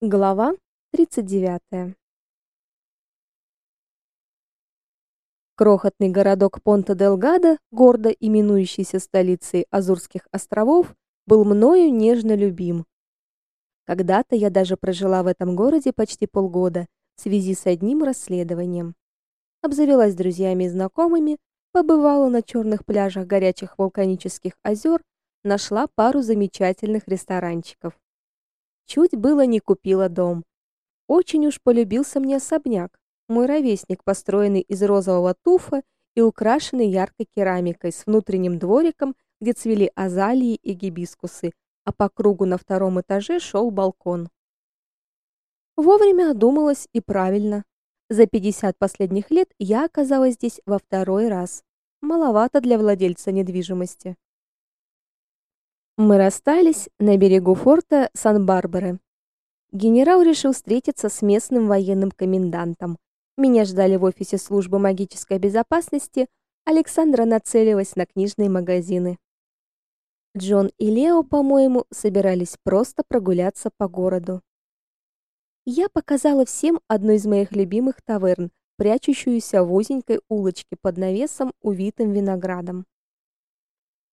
Глава 39. Крохотный городок Понта-дель-Гадо, гордо именующийся столицей Азорских островов, был мною нежно любим. Когда-то я даже прожила в этом городе почти полгода в связи с одним расследованием. Обзавелась друзьями и знакомыми, побывала на черных пляжах горячих вулканических озер, нашла пару замечательных ресторанчиков. Чуть было не купила дом. Очень уж полюбился мне особняк. Мой ровесник, построенный из розового туфа и украшенный яркой керамикой с внутренним двориком, где цвели азалии и гибискусы, а по кругу на втором этаже шел балкон. Вовремя одумалась и правильно. За 50 последних лет я оказалась здесь во второй раз. Маловато для владельца недвижимости. Мы расстались на берегу форта Сан-Барбары. Генерал решил встретиться с местным военным комендантом. Меня ждали в офисе службы магической безопасности. Александра нацелилась на книжные магазины. Джон и Лео, по-моему, собирались просто прогуляться по городу. Я показала всем одну из моих любимых таверн, прячущуюся в узенькой улочке под навесом, увитым виноградом.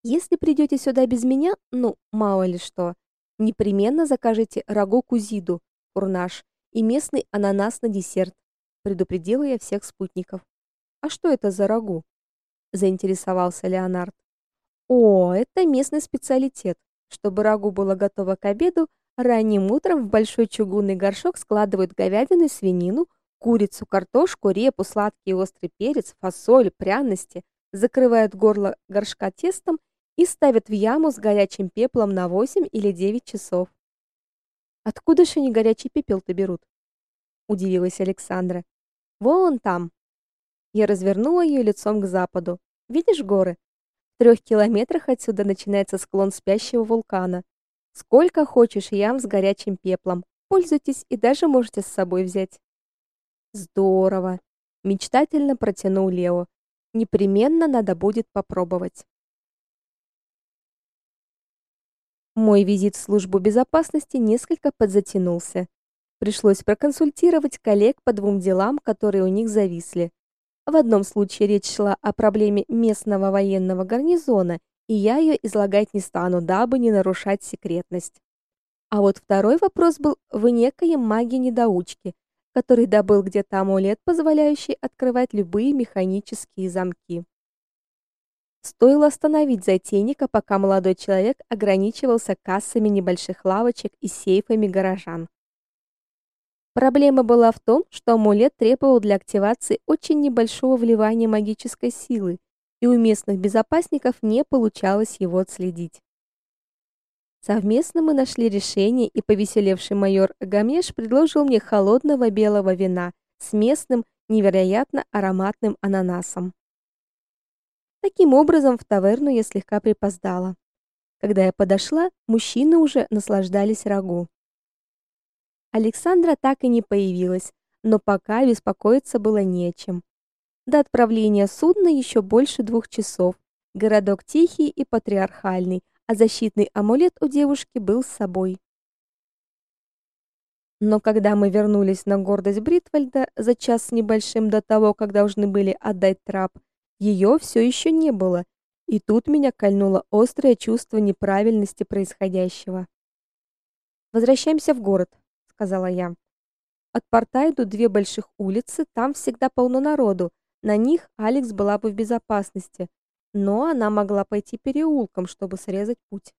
Если придете сюда без меня, ну, мало ли что, непременно закажите рагу кузиду, курнаш и местный ананас на десерт, предупредила я всех спутников. А что это за рагу? заинтересовался Леонард. О, это местный специалитет. Чтобы рагу было готово к обеду, ранним утром в большой чугунный горшок складывают говядину свинину, курицу, картошку, репу, сладкий и острый перец, фасоль, пряности, закрывают горло горшка тестом и ставят в яму с горячим пеплом на 8 или 9 часов. Откуда же они горячий пепел-то берут? удивилась Александра. Вон там. Я развернула ее лицом к западу. Видишь горы? В трех километрах отсюда начинается склон спящего вулкана. Сколько хочешь ям с горячим пеплом. Пользуйтесь и даже можете с собой взять. Здорово, мечтательно протянул Лео. Непременно надо будет попробовать. Мой визит в службу безопасности несколько подзатянулся. Пришлось проконсультировать коллег по двум делам, которые у них зависли. В одном случае речь шла о проблеме местного военного гарнизона, и я ее излагать не стану, дабы не нарушать секретность. А вот второй вопрос был в некоем маге-недоучке, который добыл где-то амулет, позволяющий открывать любые механические замки. Стоило остановить затейника, пока молодой человек ограничивался кассами небольших лавочек и сейфами горожан. Проблема была в том, что амулет требовал для активации очень небольшого вливания магической силы, и у местных безопасников не получалось его отследить. Совместно мы нашли решение, и повеселевший майор Гамеш предложил мне холодного белого вина с местным невероятно ароматным ананасом. Таким образом, в таверну я слегка припоздала. Когда я подошла, мужчины уже наслаждались рагу. Александра так и не появилась, но пока беспокоиться было не о чем. До отправления судна еще больше двух часов. Городок тихий и патриархальный, а защитный амулет у девушки был с собой. Но когда мы вернулись на гордость Бритвальда за час с небольшим до того, как должны были отдать трап, ее все еще не было, и тут меня кольнуло острое чувство неправильности происходящего. Возвращаемся в город, сказала я. От порта идут две больших улицы, там всегда полно народу. На них Алекс была бы в безопасности, но она могла пойти переулком, чтобы срезать путь.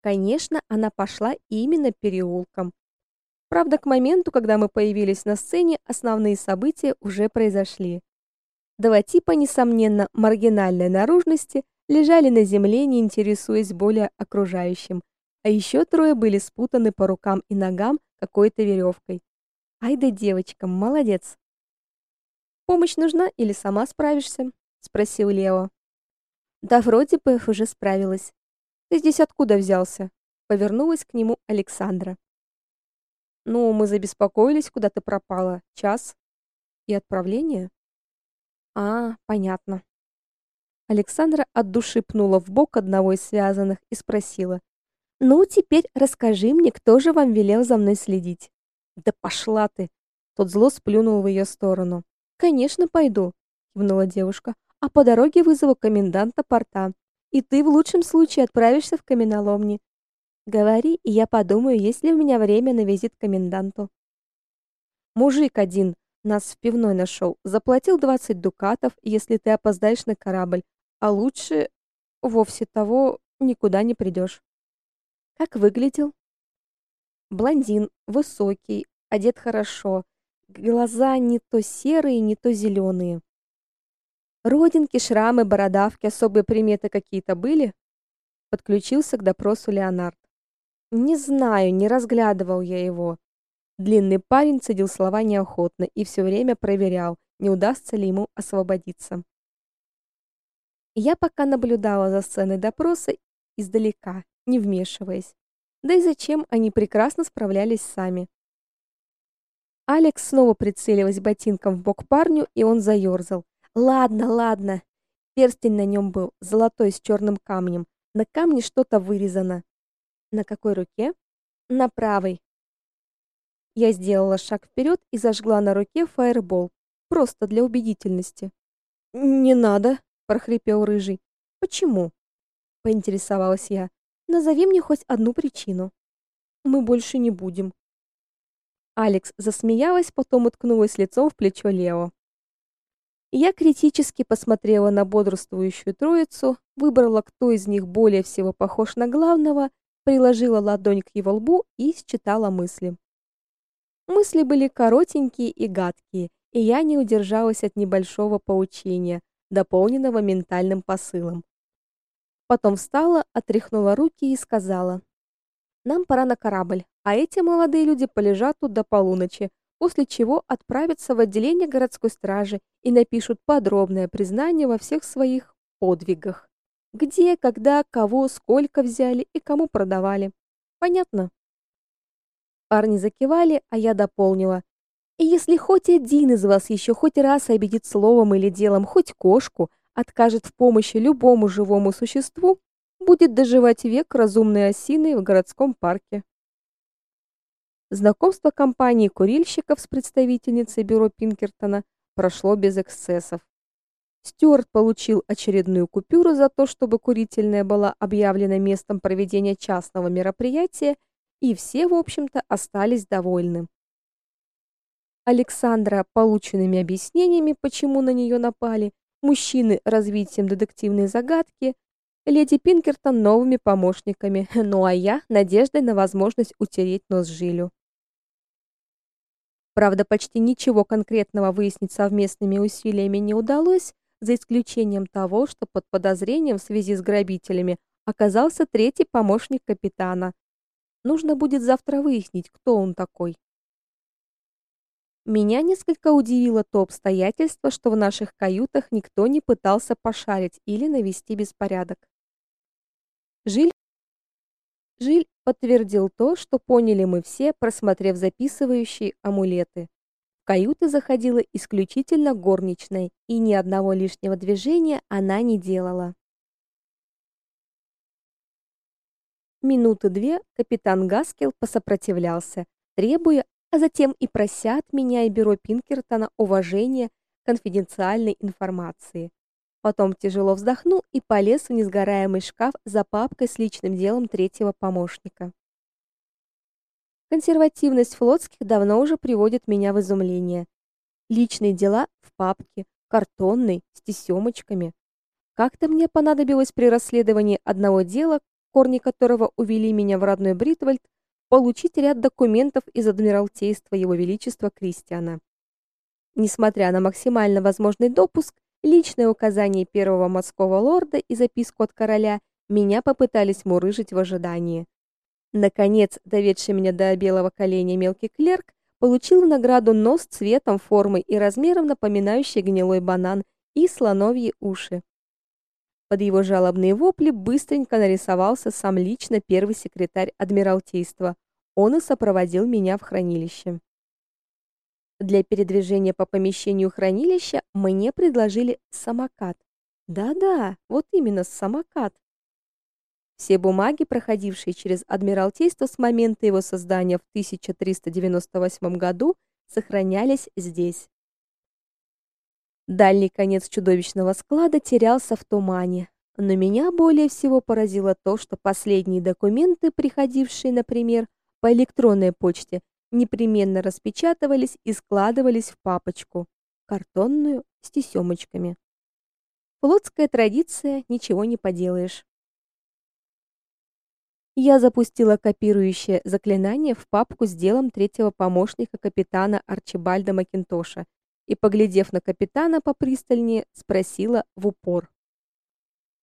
Конечно, она пошла именно переулком. Правда, к моменту, когда мы появились на сцене, основные события уже произошли. Два типа, несомненно, маргинальной наружности лежали на земле, не интересуясь более окружающим, а еще трое были спутаны по рукам и ногам какой-то веревкой. Ай да девочка, молодец. Помощь нужна или сама справишься? спросил Лео. Да вроде бы уже справилась. Ты здесь откуда взялся? повернулась к нему Александра. Ну, мы забеспокоились, куда ты пропала. Час и отправление? А, понятно. Александра от души пнула в бок одного из связанных и спросила: Ну, теперь расскажи мне, кто же вам велел за мной следить? Да пошла ты. Тот зло сплюнул в ее сторону. Конечно, пойду, кивнула девушка. А по дороге вызову коменданта порта. И ты в лучшем случае отправишься в каменоломни. Говори, и я подумаю, есть ли у меня время на визит к коменданту. Мужик один нас в пивной нашел, заплатил 20 дукатов, если ты опоздаешь на корабль, а лучше вовсе того никуда не придешь. Как выглядел? Блондин, высокий, одет хорошо. Глаза не то серые, не то зеленые. Родинки, шрамы, бородавки, особые приметы какие-то были? Подключился к допросу Леонард. Не знаю, не разглядывал я его. Длинный парень цедил слова неохотно и все время проверял, не удастся ли ему освободиться. Я пока наблюдала за сценой допроса издалека, не вмешиваясь. Да и зачем, они прекрасно справлялись сами. Алекс снова прицелилась ботинком в бок парню, и он заерзал. Ладно, ладно. Перстень на нем был золотой с черным камнем. На камне что-то вырезано. На какой руке? На правой. Я сделала шаг вперед и зажгла на руке фаербол, просто для убедительности. Не надо, прохрипел рыжий. Почему? поинтересовалась я. Назови мне хоть одну причину. Мы больше не будем. Алекс засмеялась, потом уткнулась лицом в плечо Лео. Я критически посмотрела на бодрствующую троицу, выбрала, кто из них более всего похож на главного, приложила ладонь к его лбу и считала мысли. Мысли были коротенькие и гадкие, и я не удержалась от небольшого поучения, дополненного ментальным посылом. Потом встала, отряхнула руки и сказала: "Нам пора на корабль, а эти молодые люди полежат тут до полуночи, после чего отправятся в отделение городской стражи и напишут подробное признание во всех своих подвигах. Где, когда, кого, сколько взяли и кому продавали. Понятно? Парни закивали, а я дополнила: "И если хоть один из вас еще хоть раз обидит словом или делом хоть кошку, откажет в помощи любому живому существу, будет доживать век разумной осиной в городском парке". Знакомство компании курильщиков с представительницей бюро Пинкертона прошло без эксцессов. Стюарт получил очередную купюру за то, чтобы курительная была объявлена местом проведения частного мероприятия, и все, в общем-то, остались довольны. Александра полученными объяснениями, почему на нее напали, мужчины развитием детективной загадки, леди Пинкертон новыми помощниками, ну а я надеждой на возможность утереть нос Жилю. Правда, почти ничего конкретного выяснить совместными усилиями не удалось, за исключением того, что под подозрением в связи с грабителями оказался третий помощник капитана. Нужно будет завтра выяснить, кто он такой. Меня несколько удивило то обстоятельство, что в наших каютах никто не пытался пошарить или навести беспорядок. Жиль Жиль подтвердил то, что поняли мы все, просмотрев записывающие амулеты. В каюты заходила исключительно горничная, и ни одного лишнего движения она не делала. Минуты две капитан Гаскел посопротивлялся, требуя, а затем и прося от меня и бюро Пинкертона уважения конфиденциальной информации. Потом тяжело вздохнул и полез в несгораемый шкаф за папкой с личным делом третьего помощника. Консервативность флотских давно уже приводит меня в изумление. Личные дела в папке, картонной, с тесемочками. Как-то мне понадобилось при расследовании одного дела, корни которого увели меня в родной Бритвальд, получить ряд документов из адмиралтейства Его Величества Кристиана. Несмотря на максимально возможный допуск, личное указание первого морского лорда и записку от короля меня попытались мурыжить в ожидании. Наконец, доведший меня до белого коленя мелкий клерк получил награду нос цветом, формой и размером напоминающий гнилой банан и слоновьи уши. Под его жалобные вопли быстренько нарисовался сам лично первый секретарь адмиралтейства. Он и сопроводил меня в хранилище. Для передвижения по помещению хранилища мне предложили самокат. Да-да, вот именно самокат. Все бумаги, проходившие через адмиралтейство с момента его создания в 1398 году, сохранялись здесь. Дальний конец чудовищного склада терялся в тумане. Но меня более всего поразило то, что последние документы, приходившие, например, по электронной почте, непременно распечатывались и складывались в папочку, картонную с тесемочками. Флотская традиция, ничего не поделаешь. Я запустила копирующее заклинание в папку с делом третьего помощника капитана Арчибальда Макинтоша и, поглядев на капитана попристальнее, спросила в упор: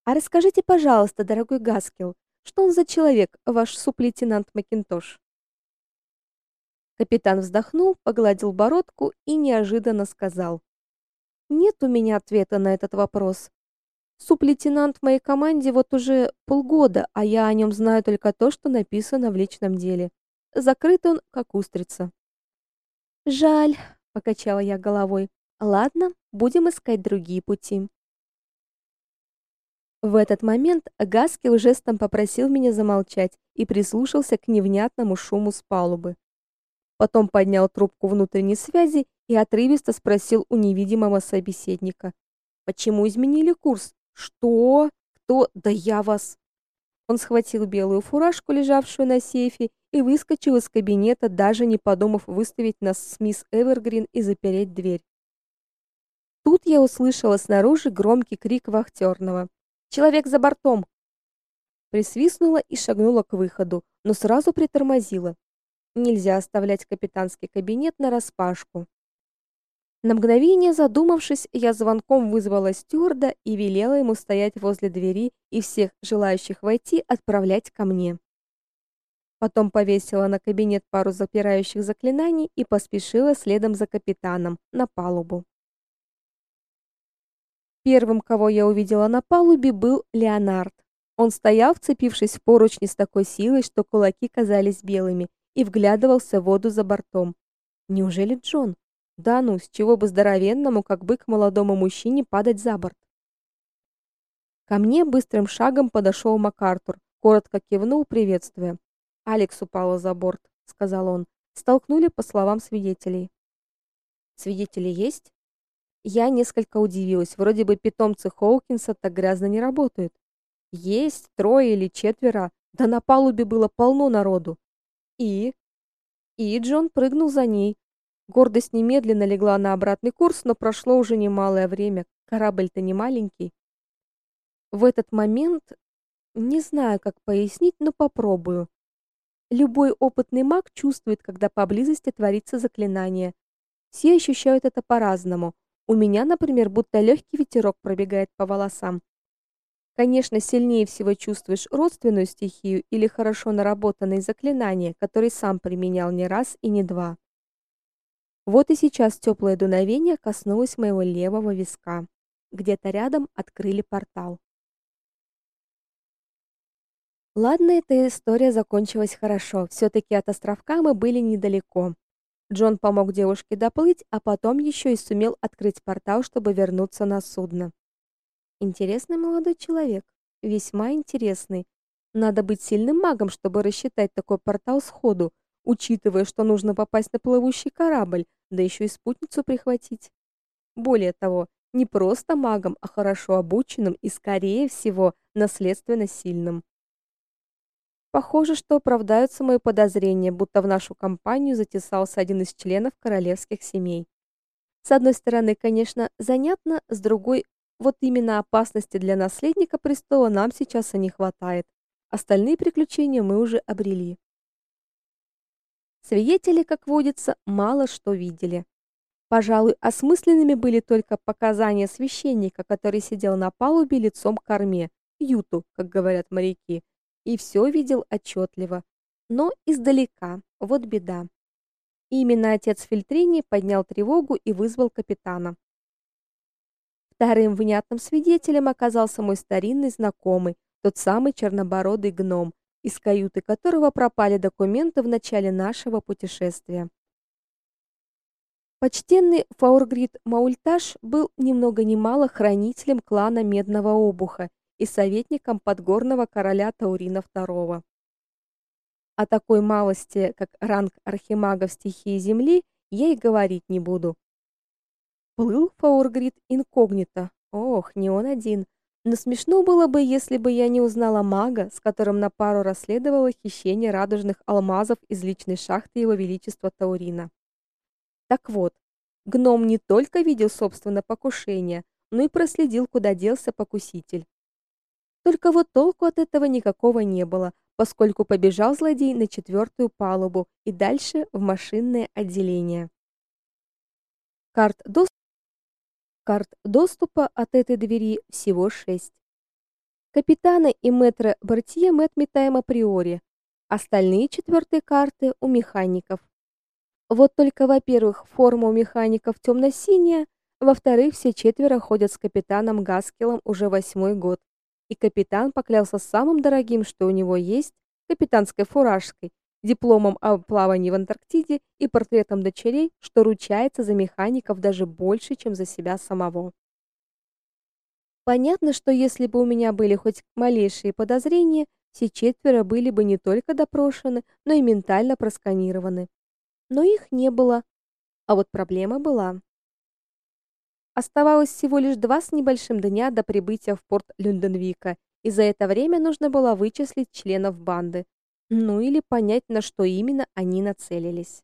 "А расскажите, пожалуйста, дорогой Гаскел, что он за человек, ваш суплейтенант Макинтош?" Капитан вздохнул, погладил бородку и неожиданно сказал: "Нет у меня ответа на этот вопрос. Суплейтенант в моей команде вот уже полгода, а я о нем знаю только то, что написано в личном деле. Закрыт он, как устрица. Жаль, покачала я головой. Ладно, будем искать другие пути. В этот момент Гаскил жестом попросил меня замолчать и прислушался к невнятному шуму с палубы. Потом поднял трубку внутренней связи и отрывисто спросил у невидимого собеседника: "Почему изменили курс? Что? Кто? Да я вас. Он схватил белую фуражку, лежавшую на сейфе, и выскочил из кабинета, даже не подумав выставить нас с мисс Эвергрин и запереть дверь. Тут я услышала снаружи громкий крик вахтерного. Человек за бортом. Присвистнула и шагнула к выходу, но сразу притормозила. Нельзя оставлять капитанский кабинет на распашку. На мгновение задумавшись, я звонком вызвала стюарда и велела ему стоять возле двери и всех желающих войти отправлять ко мне. Потом повесила на кабинет пару запирающих заклинаний и поспешила следом за капитаном на палубу. Первым, кого я увидела на палубе, был Леонард. Он стоял, вцепившись в поручни с такой силой, что кулаки казались белыми, и вглядывался в воду за бортом. Неужели Джон? Да ну, с чего бы здоровенному, как бык молодому мужчине падать за борт? Ко мне быстрым шагом подошел МакАртур, коротко кивнул, приветствуя. "Алекс упала за борт", сказал он. Столкнули по словам свидетелей. Свидетели есть? Я несколько удивилась. Вроде бы питомцы Хоукинса так грязно не работают. Есть трое или четверо, да на палубе было полно народу. И и Джон прыгнул за ней, Гордость немедленно легла на обратный курс, но прошло уже немалое время. Корабль-то не маленький. В этот момент не знаю, как пояснить, но попробую. Любой опытный маг чувствует, когда поблизости творится заклинание. Все ощущают это по-разному. У меня, например, будто легкий ветерок пробегает по волосам. Конечно, сильнее всего чувствуешь родственную стихию или хорошо наработанные заклинания, которые сам применял не раз и не два. Вот и сейчас теплое дуновение коснулось моего левого виска. Где-то рядом открыли портал. Ладно, эта история закончилась хорошо. все таки от островка мы были недалеко. Джон помог девушке доплыть, а потом еще и сумел открыть портал, чтобы вернуться на судно. Интересный молодой человек, весьма интересный. Надо быть сильным магом, чтобы рассчитать такой портал сходу, учитывая, что нужно попасть на плывущий корабль, да еще и спутницу прихватить. Более того, не просто магом, а хорошо обученным и, скорее всего, наследственно сильным. Похоже, что оправдаются мои подозрения, будто в нашу компанию затесался один из членов королевских семей. С одной стороны, конечно, занятно, с другой, вот именно опасности для наследника престола нам сейчас и не хватает. Остальные приключения мы уже обрели. Свидетели, как водится, мало что видели. Пожалуй, осмысленными были только показания священника, который сидел на палубе лицом к корме, юту, как говорят моряки, и все видел отчетливо, но издалека. Вот беда. именно отец Фильтрини поднял тревогу и вызвал капитана. Вторым внятным свидетелем оказался мой старинный знакомый, тот самый чернобородый гном, из каюты которого пропали документы в начале нашего путешествия. Почтенный Фаургрид Маульташ был ни много мало хранителем клана Медного Обуха и советником подгорного короля Таурина II. О такой малости, как ранг архимагов стихии Земли, я и говорить не буду. Плыл Фаургрид инкогнито. Ох, не он один. Но смешно было бы, если бы я не узнала мага, с которым на пару расследовала хищение радужных алмазов из личной шахты его величества Таурина. Так вот, гном не только видел собственное покушение, но и проследил, куда делся покуситель. Только вот толку от этого никакого не было, поскольку побежал злодей на четвертую палубу и дальше в машинное отделение. Карт доступа Карт доступа от этой двери всего шесть. Капитана и метра Бортье мы отметаем априори. Остальные четвертые карты у механиков. Вот только, во-первых, форма у механиков темно синяя во-вторых, все четверо ходят с капитаном Гаскелом уже восьмой год. И капитан поклялся самым дорогим, что у него есть, капитанской фуражкой, дипломом о плавании в Антарктиде и портретом дочерей, что ручается за механиков даже больше, чем за себя самого. Понятно, что если бы у меня были хоть малейшие подозрения, все четверо были бы не только допрошены, но и ментально просканированы. Но их не было. А вот проблема была. Оставалось всего лишь два с небольшим дня до прибытия в порт Люнденвика, и за это время нужно было вычислить членов банды, ну или понять, на что именно они нацелились.